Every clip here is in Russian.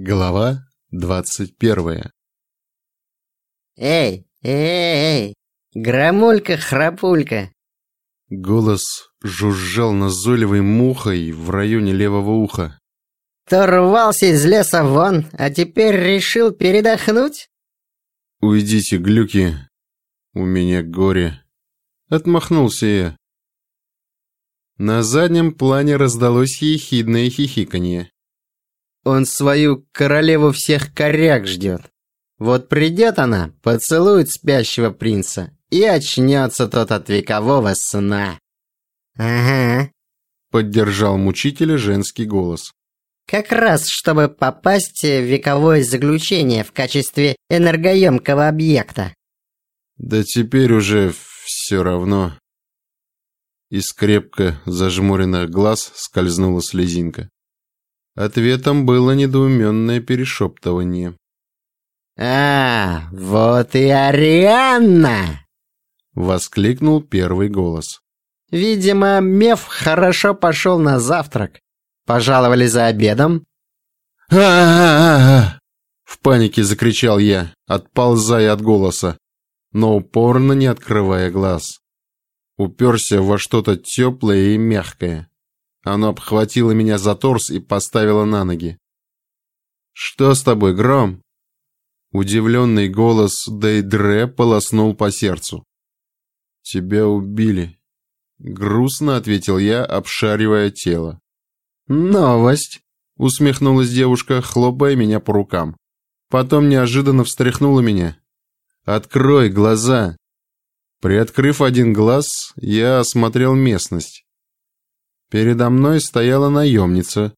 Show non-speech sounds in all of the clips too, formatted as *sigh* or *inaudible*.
Глава двадцать первая «Эй, эй, эй, громулька-храпулька!» Голос жужжал назойливой мухой в районе левого уха. «Кто рвался из леса вон, а теперь решил передохнуть?» «Уйдите, глюки, у меня горе!» Отмахнулся я. На заднем плане раздалось ехидное хихиканье. Он свою королеву всех коряк ждет. Вот придет она, поцелует спящего принца, и очнется тот от векового сна. Ага. Поддержал мучителя женский голос. Как раз, чтобы попасть в вековое заключение в качестве энергоемкого объекта. Да теперь уже все равно. Из крепко зажмуренных глаз скользнула слезинка. Ответом было недоуменное перешептывание. «А, вот и Арианна!» — воскликнул первый голос. «Видимо, Меф хорошо пошел на завтрак. Пожаловали за обедом?» а В панике закричал я, отползая от голоса, но упорно не открывая глаз. Уперся во что-то теплое и мягкое. Оно обхватило меня за торс и поставило на ноги. «Что с тобой, Гром?» Удивленный голос Дейдре полоснул по сердцу. «Тебя убили», — грустно ответил я, обшаривая тело. «Новость», — усмехнулась девушка, хлопая меня по рукам. Потом неожиданно встряхнула меня. «Открой глаза!» Приоткрыв один глаз, я осмотрел местность. Передо мной стояла наемница.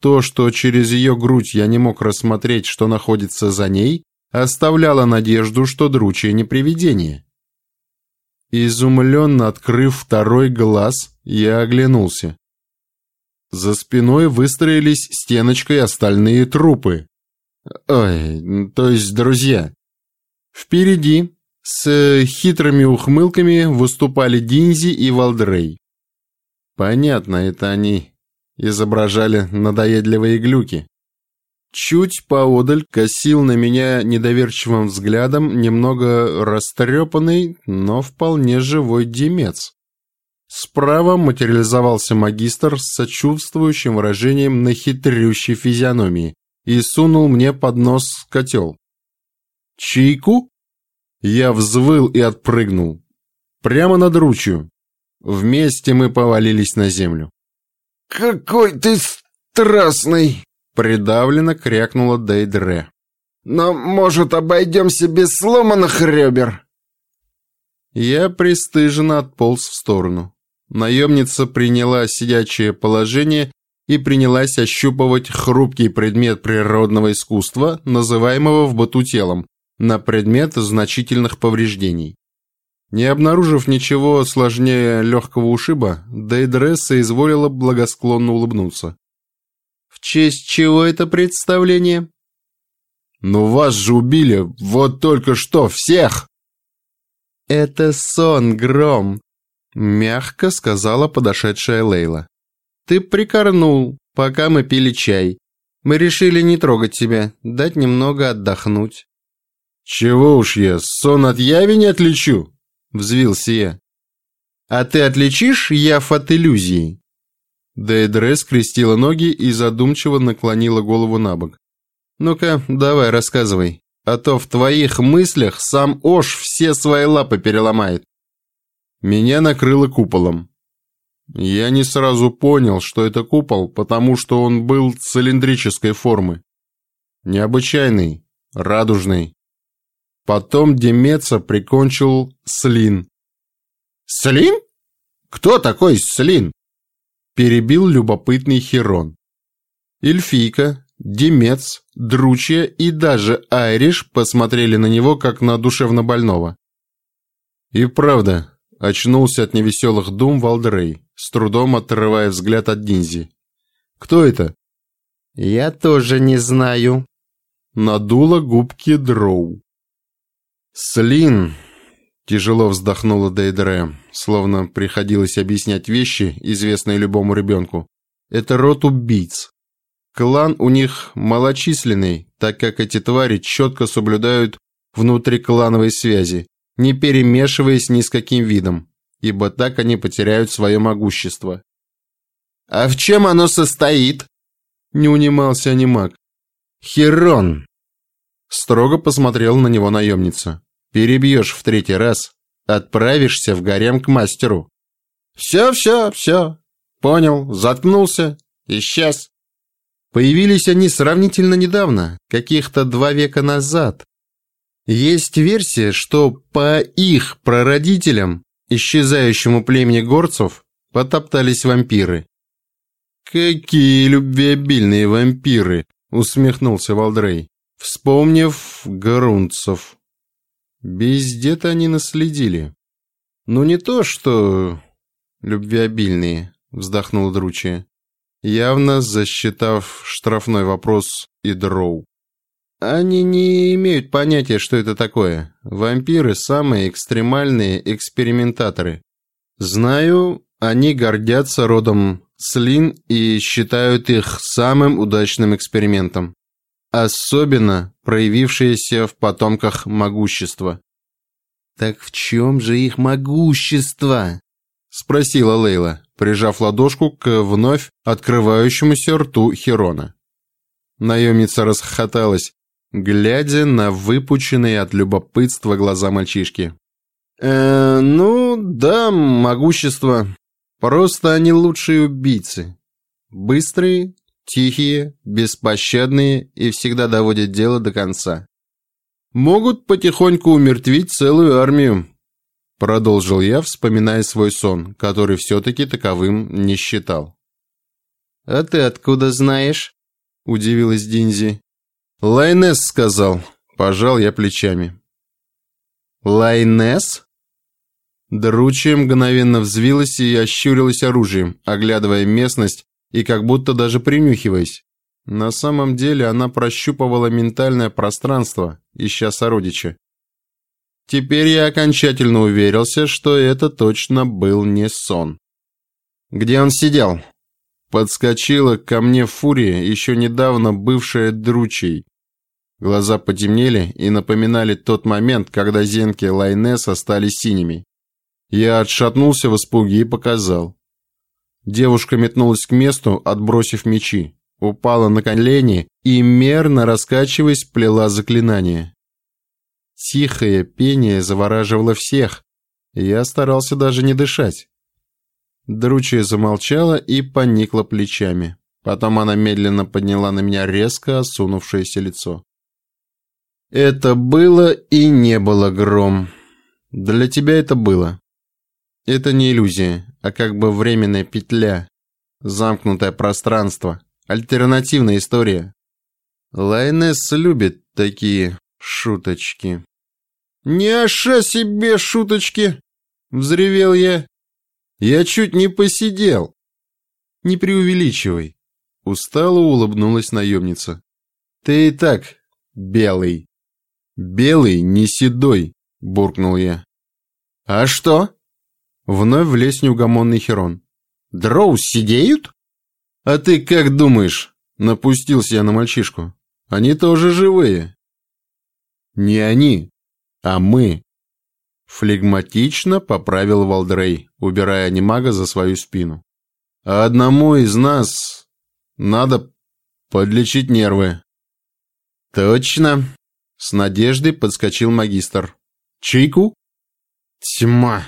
То, что через ее грудь я не мог рассмотреть, что находится за ней, оставляло надежду, что дручье не привидение. Изумленно открыв второй глаз, я оглянулся. За спиной выстроились стеночкой остальные трупы. Ой, то есть друзья. Впереди, с хитрыми ухмылками, выступали Динзи и Валдрей. Понятно, это они изображали надоедливые глюки. Чуть поодаль косил на меня недоверчивым взглядом немного растрепанный, но вполне живой демец. Справа материализовался магистр с сочувствующим выражением на хитрющей физиономии и сунул мне под нос котел. «Чайку?» Я взвыл и отпрыгнул. Прямо над ручью. Вместе мы повалились на землю. «Какой ты страстный!» — придавленно крякнула Дейдре. «Но, может, обойдемся без сломанных ребер?» Я пристыженно отполз в сторону. Наемница приняла сидячее положение и принялась ощупывать хрупкий предмет природного искусства, называемого в быту телом, на предмет значительных повреждений. Не обнаружив ничего сложнее легкого ушиба, Дейдресса изволила благосклонно улыбнуться. «В честь чего это представление?» «Ну вас же убили, вот только что, всех!» «Это сон, Гром», — мягко сказала подошедшая Лейла. «Ты прикорнул, пока мы пили чай. Мы решили не трогать тебя, дать немного отдохнуть». «Чего уж я, сон от яви не отличу?» — взвился я. «А ты отличишь яв от иллюзии?» Дейдре скрестила ноги и задумчиво наклонила голову на бок. «Ну-ка, давай, рассказывай, а то в твоих мыслях сам Ош все свои лапы переломает». Меня накрыло куполом. Я не сразу понял, что это купол, потому что он был цилиндрической формы. Необычайный, радужный, Потом Демеца прикончил Слин. «Слин? Кто такой Слин?» Перебил любопытный Херон. Эльфийка, Демец, Дручья и даже Айриш посмотрели на него, как на душевно больного. И правда, очнулся от невеселых дум Валдрей, с трудом отрывая взгляд от Динзи. «Кто это?» «Я тоже не знаю», — надула губки Дроу. «Слин!» – тяжело вздохнула Дейдре, словно приходилось объяснять вещи, известные любому ребенку. «Это род убийц. Клан у них малочисленный, так как эти твари четко соблюдают внутриклановые связи, не перемешиваясь ни с каким видом, ибо так они потеряют свое могущество. «А в чем оно состоит?» Не унимался анимак. «Херон!» Строго посмотрел на него наемница. «Перебьешь в третий раз, отправишься в гарем к мастеру». «Все, все, все. Понял, заткнулся, исчез». Появились они сравнительно недавно, каких-то два века назад. Есть версия, что по их прародителям, исчезающему племени горцев, потоптались вампиры. «Какие любвеобильные вампиры!» — усмехнулся Валдрей, вспомнив грунцев. Бездет они наследили. «Ну не то, что любвеобильные», — вздохнул Дручья явно засчитав штрафной вопрос и дроу. Они не имеют понятия, что это такое. Вампиры – самые экстремальные экспериментаторы. Знаю, они гордятся родом Слин и считают их самым удачным экспериментом. Особенно проявившееся в потомках могущества. «Так в чем же их могущество?» – спросила Лейла прижав ладошку к вновь открывающемуся рту Херона. Наемница расхохоталась, глядя на выпученные от любопытства глаза мальчишки. «Э, ну, да, могущество. Просто они лучшие убийцы. Быстрые, тихие, беспощадные и всегда доводят дело до конца. Могут потихоньку умертвить целую армию, Продолжил я, вспоминая свой сон, который все-таки таковым не считал. «А ты откуда знаешь?» – удивилась Динзи. «Лайнес сказал», – пожал я плечами. «Лайнес?» Дручья мгновенно взвилась и ощурилась оружием, оглядывая местность и как будто даже принюхиваясь. На самом деле она прощупывала ментальное пространство, ища сородича. Теперь я окончательно уверился, что это точно был не сон. Где он сидел? Подскочила ко мне фурия, еще недавно бывшая дручей. Глаза потемнели и напоминали тот момент, когда зенки Лайнеса стали синими. Я отшатнулся в испуге и показал. Девушка метнулась к месту, отбросив мечи, упала на колени и, мерно раскачиваясь, плела заклинание. Тихое пение завораживало всех, я старался даже не дышать. Дручья замолчала и поникла плечами. Потом она медленно подняла на меня резко осунувшееся лицо. «Это было и не было, Гром. Для тебя это было. Это не иллюзия, а как бы временная петля, замкнутое пространство, альтернативная история. Лайнес любит такие шуточки». «Не оша себе шуточки!» — взревел я. «Я чуть не посидел!» «Не преувеличивай!» — устало улыбнулась наемница. «Ты и так белый!» «Белый, не седой!» — буркнул я. «А что?» Вновь влез неугомонный Херон. «Дроу сидеют?» «А ты как думаешь?» — напустился я на мальчишку. «Они тоже живые». «Не они, а мы...» Флегматично поправил Валдрей, убирая анимага за свою спину. «А одному из нас надо подлечить нервы». «Точно!» С надеждой подскочил магистр. «Чайку?» «Тьма!»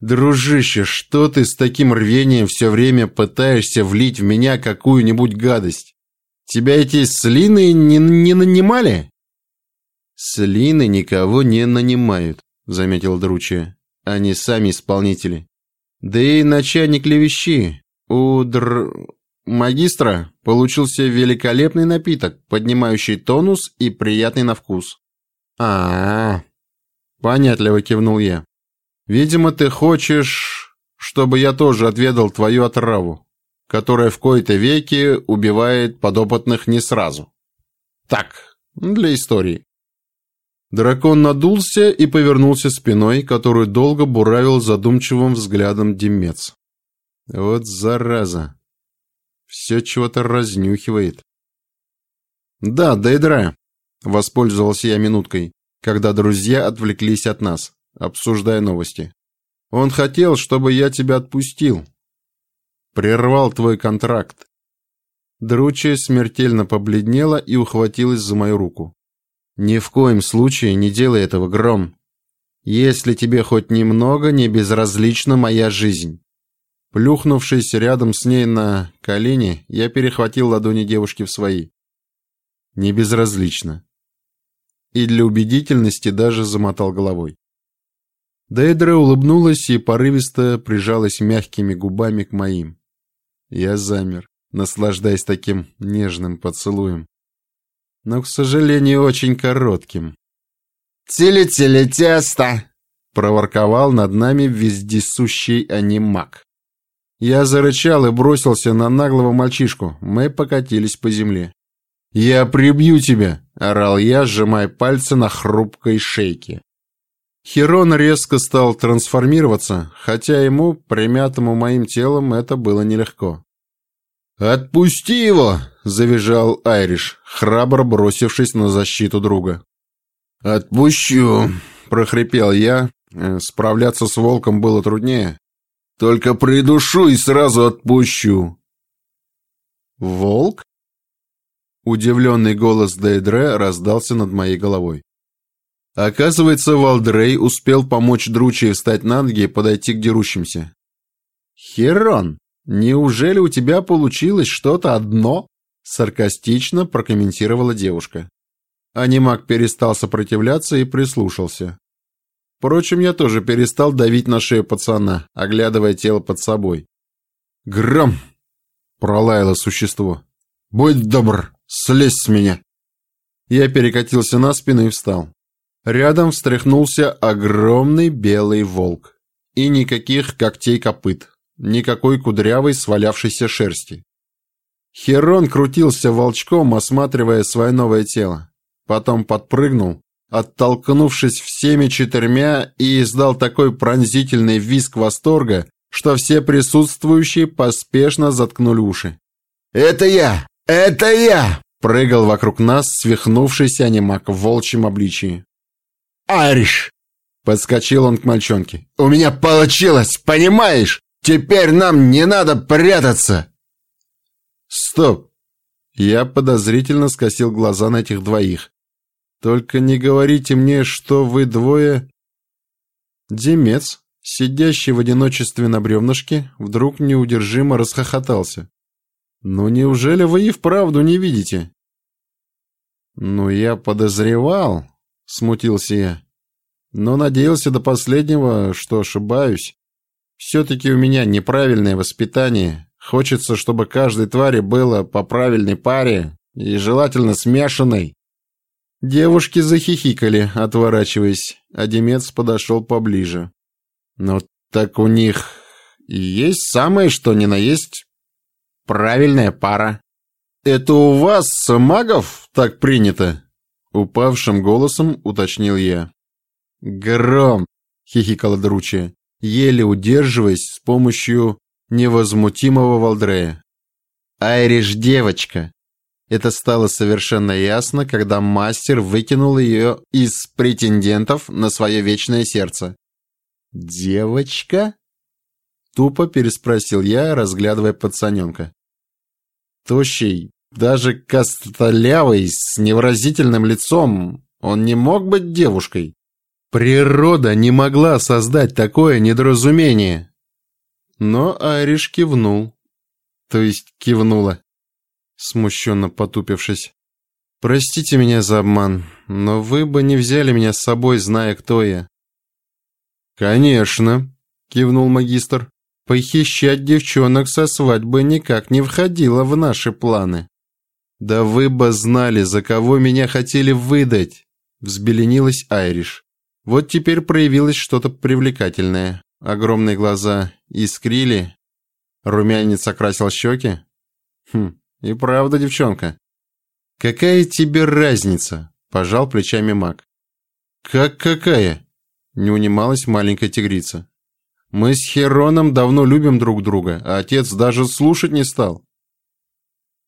«Дружище, что ты с таким рвением все время пытаешься влить в меня какую-нибудь гадость? Тебя эти слины не, не нанимали?» «Слины никого не нанимают», — заметил Дручья. «Они сами исполнители. Да и начальник левещи. У др... магистра получился великолепный напиток, поднимающий тонус и приятный на вкус». «А-а-а», — понятливо кивнул я. «Видимо, ты хочешь, чтобы я тоже отведал твою отраву, которая в кои-то веки убивает подопытных не сразу. Так, для истории. Дракон надулся и повернулся спиной, которую долго буравил задумчивым взглядом Демец. Вот зараза. Все чего-то разнюхивает. Да, Дейдра. Воспользовался я минуткой, когда друзья отвлеклись от нас, обсуждая новости. Он хотел, чтобы я тебя отпустил. Прервал твой контракт. Дручья смертельно побледнела и ухватилась за мою руку. «Ни в коем случае не делай этого, Гром. Если тебе хоть немного не безразлична моя жизнь». Плюхнувшись рядом с ней на колени, я перехватил ладони девушки в свои. «Не безразлично». И для убедительности даже замотал головой. Дейдра улыбнулась и порывисто прижалась мягкими губами к моим. Я замер наслаждаясь таким нежным поцелуем. Но, к сожалению, очень коротким. «Тили-тили тесто!» — проворковал над нами вездесущий анимак. Я зарычал и бросился на наглого мальчишку. Мы покатились по земле. «Я прибью тебя!» — орал я, сжимая пальцы на хрупкой шейке. Херон резко стал трансформироваться, хотя ему, примятому моим телом, это было нелегко. «Отпусти его!» – завизжал Айриш, храбро бросившись на защиту друга. «Отпущу!» – прохрипел я. Э, справляться с волком было труднее. «Только придушу и сразу отпущу!» «Волк?» Удивленный голос Дейдре раздался над моей головой. Оказывается, Валдрей успел помочь Дручи встать на ноги и подойти к дерущимся. «Херон!» «Неужели у тебя получилось что-то одно?» Саркастично прокомментировала девушка. Анимак перестал сопротивляться и прислушался. Впрочем, я тоже перестал давить на шею пацана, оглядывая тело под собой. «Гром!» — пролаяло существо. «Будь добр, слезь с меня!» Я перекатился на спину и встал. Рядом встряхнулся огромный белый волк. И никаких когтей копыт никакой кудрявой свалявшейся шерсти. Херон крутился волчком, осматривая свое новое тело. Потом подпрыгнул, оттолкнувшись всеми четырьмя, и издал такой пронзительный визг восторга, что все присутствующие поспешно заткнули уши. «Это я! Это я!» Прыгал вокруг нас свихнувшийся анимак в волчьем обличии. «Ариш!» Подскочил он к мальчонке. «У меня получилось, понимаешь? Теперь нам не надо прятаться!» «Стоп!» Я подозрительно скосил глаза на этих двоих. «Только не говорите мне, что вы двое...» Демец, сидящий в одиночестве на бревнышке, вдруг неудержимо расхохотался. «Ну неужели вы и вправду не видите?» «Ну, я подозревал», — смутился я, «но надеялся до последнего, что ошибаюсь. Все-таки у меня неправильное воспитание. Хочется, чтобы каждой твари было по правильной паре и желательно смешанной. Девушки захихикали, отворачиваясь, а Демец подошел поближе. Ну, так у них и есть самое, что ни на есть, правильная пара. Это у вас, магов, так принято? Упавшим голосом уточнил я. Гром, хихикала Дручья еле удерживаясь с помощью невозмутимого Валдрея. «Айриш девочка!» Это стало совершенно ясно, когда мастер выкинул ее из претендентов на свое вечное сердце. «Девочка?» Тупо переспросил я, разглядывая пацаненка. Тощий, даже костлявый, с невыразительным лицом, он не мог быть девушкой. Природа не могла создать такое недоразумение. Но Айриш кивнул. То есть кивнула, смущенно потупившись. «Простите меня за обман, но вы бы не взяли меня с собой, зная, кто я». «Конечно», — кивнул магистр. «Похищать девчонок со свадьбы никак не входило в наши планы». «Да вы бы знали, за кого меня хотели выдать», — взбеленилась Айриш. Вот теперь проявилось что-то привлекательное. Огромные глаза искрили, румянец окрасил щеки. Хм, и правда, девчонка. Какая тебе разница? Пожал плечами маг. Как какая? Не унималась маленькая тигрица. Мы с Хероном давно любим друг друга, а отец даже слушать не стал.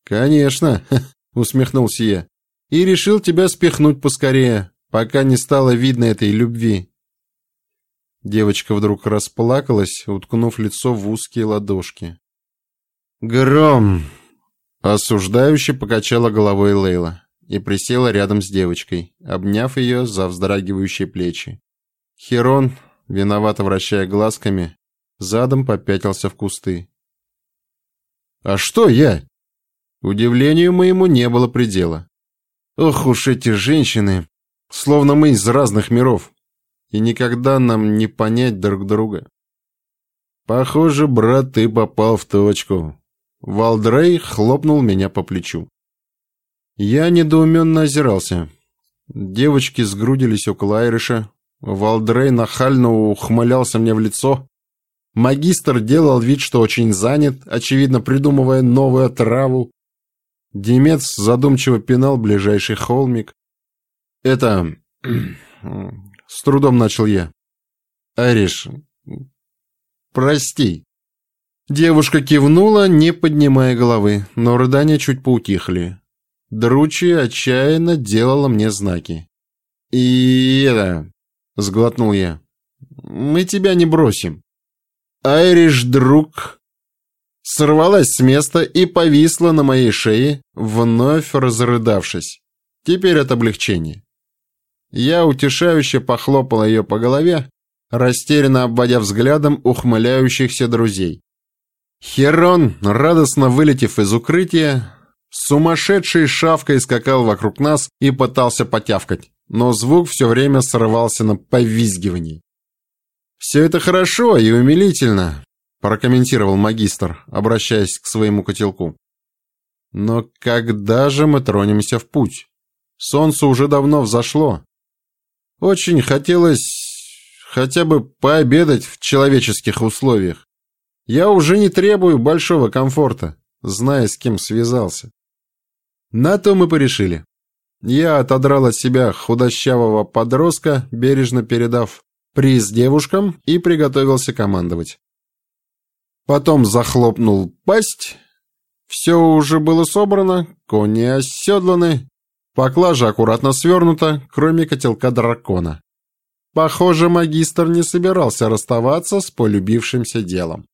Конечно, *laughs* усмехнулся я. И решил тебя спихнуть поскорее, пока не стало видно этой любви. Девочка вдруг расплакалась, уткнув лицо в узкие ладошки. «Гром!» — осуждающе покачала головой Лейла и присела рядом с девочкой, обняв ее за вздрагивающие плечи. Херон, виновато вращая глазками, задом попятился в кусты. «А что я?» Удивлению моему не было предела. «Ох уж эти женщины! Словно мы из разных миров, и никогда нам не понять друг друга». «Похоже, брат, ты попал в точку». Валдрей хлопнул меня по плечу. Я недоуменно озирался. Девочки сгрудились около Айриша. Валдрей нахально ухмылялся мне в лицо. Магистр делал вид, что очень занят, очевидно, придумывая новую отраву. Демец задумчиво пинал ближайший холмик. «Это...» *clears throat* — с трудом начал я. «Ариш, прости». Девушка кивнула, не поднимая головы, но рыдания чуть поутихли. Дручи отчаянно делала мне знаки. «И это...» — сглотнул я. «Мы тебя не бросим». Айриш, друг, сорвалась с места и повисла на моей шее, вновь разрыдавшись. Теперь от облегчения. Я утешающе похлопал ее по голове, растерянно обводя взглядом ухмыляющихся друзей. Херон, радостно вылетев из укрытия, сумасшедшей шавкой скакал вокруг нас и пытался потявкать, но звук все время срывался на повизгивание. «Все это хорошо и умилительно», – прокомментировал магистр, обращаясь к своему котелку. «Но когда же мы тронемся в путь? Солнце уже давно взошло. Очень хотелось хотя бы пообедать в человеческих условиях. Я уже не требую большого комфорта, зная, с кем связался». На то мы порешили. Я отодрал от себя худощавого подростка, бережно передав приз девушкам и приготовился командовать. Потом захлопнул пасть. Все уже было собрано, кони оседланы, поклажа аккуратно свернута, кроме котелка дракона. Похоже, магистр не собирался расставаться с полюбившимся делом.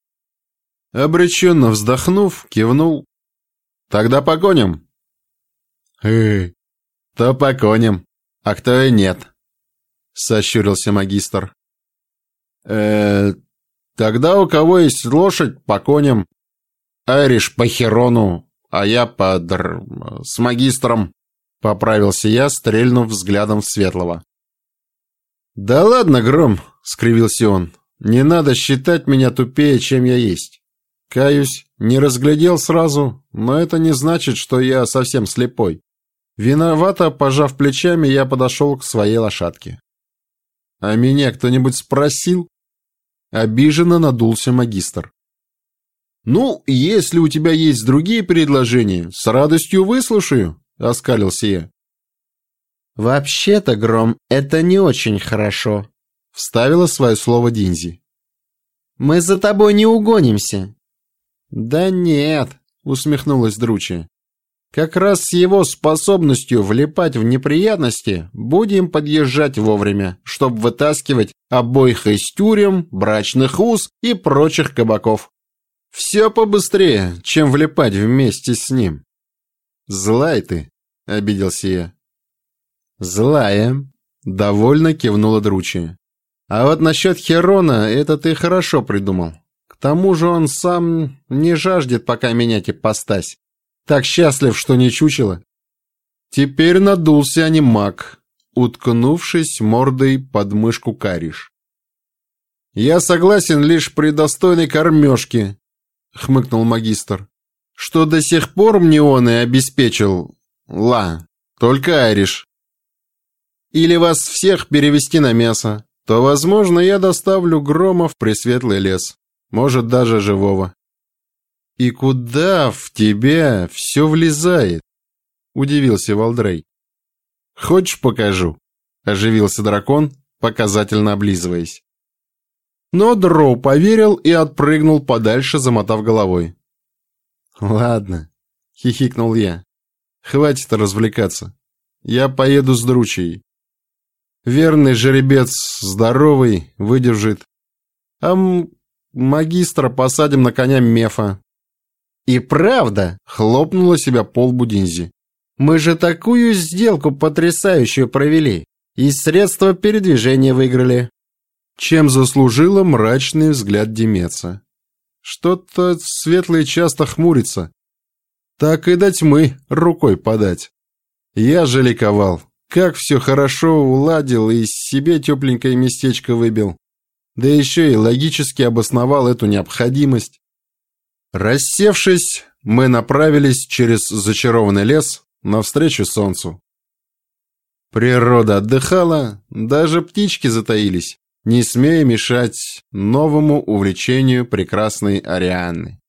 Обреченно вздохнув, кивнул. «Тогда погоним». «Э, то погоним, а кто и нет», — сощурился магистр. э тогда у кого есть лошадь, по коням. Айриш по Херону, а я по др... с магистром», — поправился я, стрельнув взглядом в Светлого. «Да ладно, Гром», — скривился он, — «не надо считать меня тупее, чем я есть. Каюсь, не разглядел сразу, но это не значит, что я совсем слепой». Виновато, пожав плечами, я подошел к своей лошадке. «А меня кто-нибудь спросил?» Обиженно надулся магистр. «Ну, если у тебя есть другие предложения, с радостью выслушаю», — оскалился я. «Вообще-то, Гром, это не очень хорошо», — вставила свое слово Динзи. «Мы за тобой не угонимся». «Да нет», — усмехнулась Дручи. Как раз с его способностью влипать в неприятности будем подъезжать вовремя, чтобы вытаскивать обоих из тюрем, брачных уз и прочих кабаков. Все побыстрее, чем влипать вместе с ним. Злай ты, обиделся я. Злая, довольно кивнула Дручи. А вот насчет Херона, это ты хорошо придумал. К тому же он сам не жаждет пока менять ипостась. Так счастлив, что не чучело. Теперь надулся анимак, уткнувшись мордой под мышку Кариш. «Я согласен лишь при достойной кормежке», — хмыкнул магистр. «Что до сих пор мне он и обеспечил... Ла, только Ариш. Или вас всех перевести на мясо, то, возможно, я доставлю Грома в Пресветлый лес, может, даже живого. «И куда в тебя все влезает?» — удивился Валдрей. «Хочешь, покажу?» — оживился дракон, показательно облизываясь. Но Дроу поверил и отпрыгнул подальше, замотав головой. «Ладно, — хихикнул я. «Хватит развлекаться. Я поеду с Дручей. Верный жеребец, здоровый, выдержит. А магистра посадим на коня Мефа». «И правда!» — хлопнула себя пол Будинзи. «Мы же такую сделку потрясающую провели, и средства передвижения выиграли». Чем заслужила мрачный взгляд Демеца. Что-то светлое часто хмурится. Так и до тьмы рукой подать. Я же ликовал. Как все хорошо уладил и себе тепленькое местечко выбил. Да еще и логически обосновал эту необходимость. Рассевшись, мы направились через зачарованный лес навстречу солнцу. Природа отдыхала, даже птички затаились не смея мешать новому увлечению прекрасной Арианы.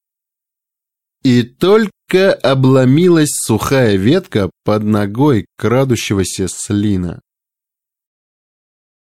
И только обломилась сухая ветка под ногой крадущегося слина.